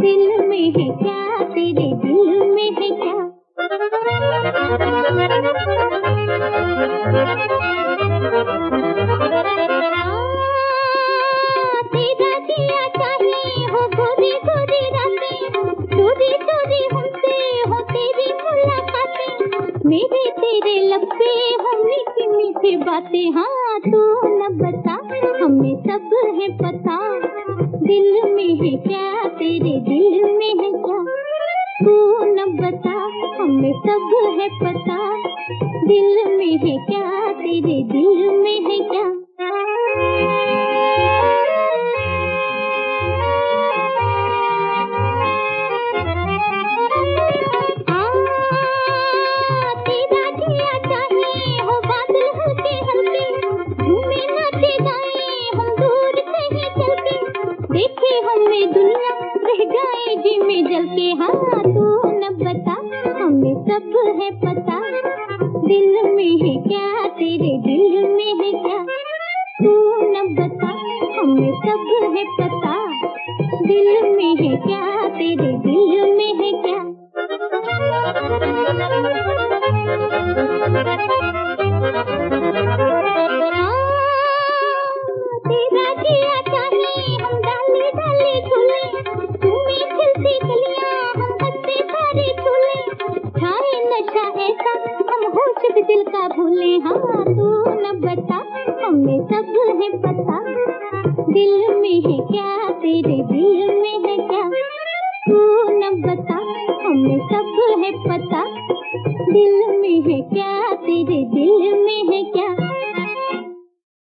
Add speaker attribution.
Speaker 1: दिल में है क्या? तेरे दिल में है क्या? है मेरे तेरे लब पे हो मीठी मीठी बातें। हाँ तू न बता, हमें सब है पता। दिल में है क्या तेरे दिल में है क्या? तू न बता, हमें सब है पता। दिल में है क्या? तेरे दिल में है क्या? जाए जी में जल के हाँ तू न बता, हमें सब है पता। दिल में है क्या, तेरे दिल में है क्या? तू न बता, हमें सब है पता। दिल में है क्या, तेरे दिल में है क्या? ऐसा हम होश भी दिल का भूले हाँ तू न बता हमें सब है पता। दिल में है क्या, तेरे दिल में है क्या? तू न बता हमें सब है पता। दिल में है क्या दिल में है क्या